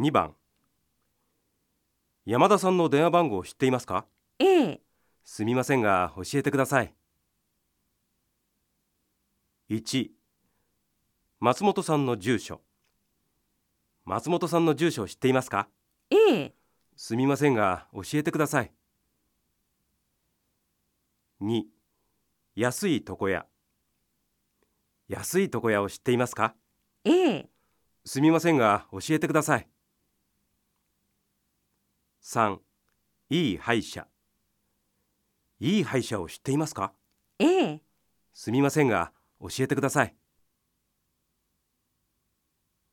2番。山田さんの電話番号を知っていますか？A、すみませんが教えてください。1松本さんの住所。松本さんの住所を知っていますか？A、すみませんが教えてください。2安い床屋。安い床屋を知っていますか？A、すみませんが教えてください3いい歯医者。いい歯医者を知っていますか？A、すみませんが教えてください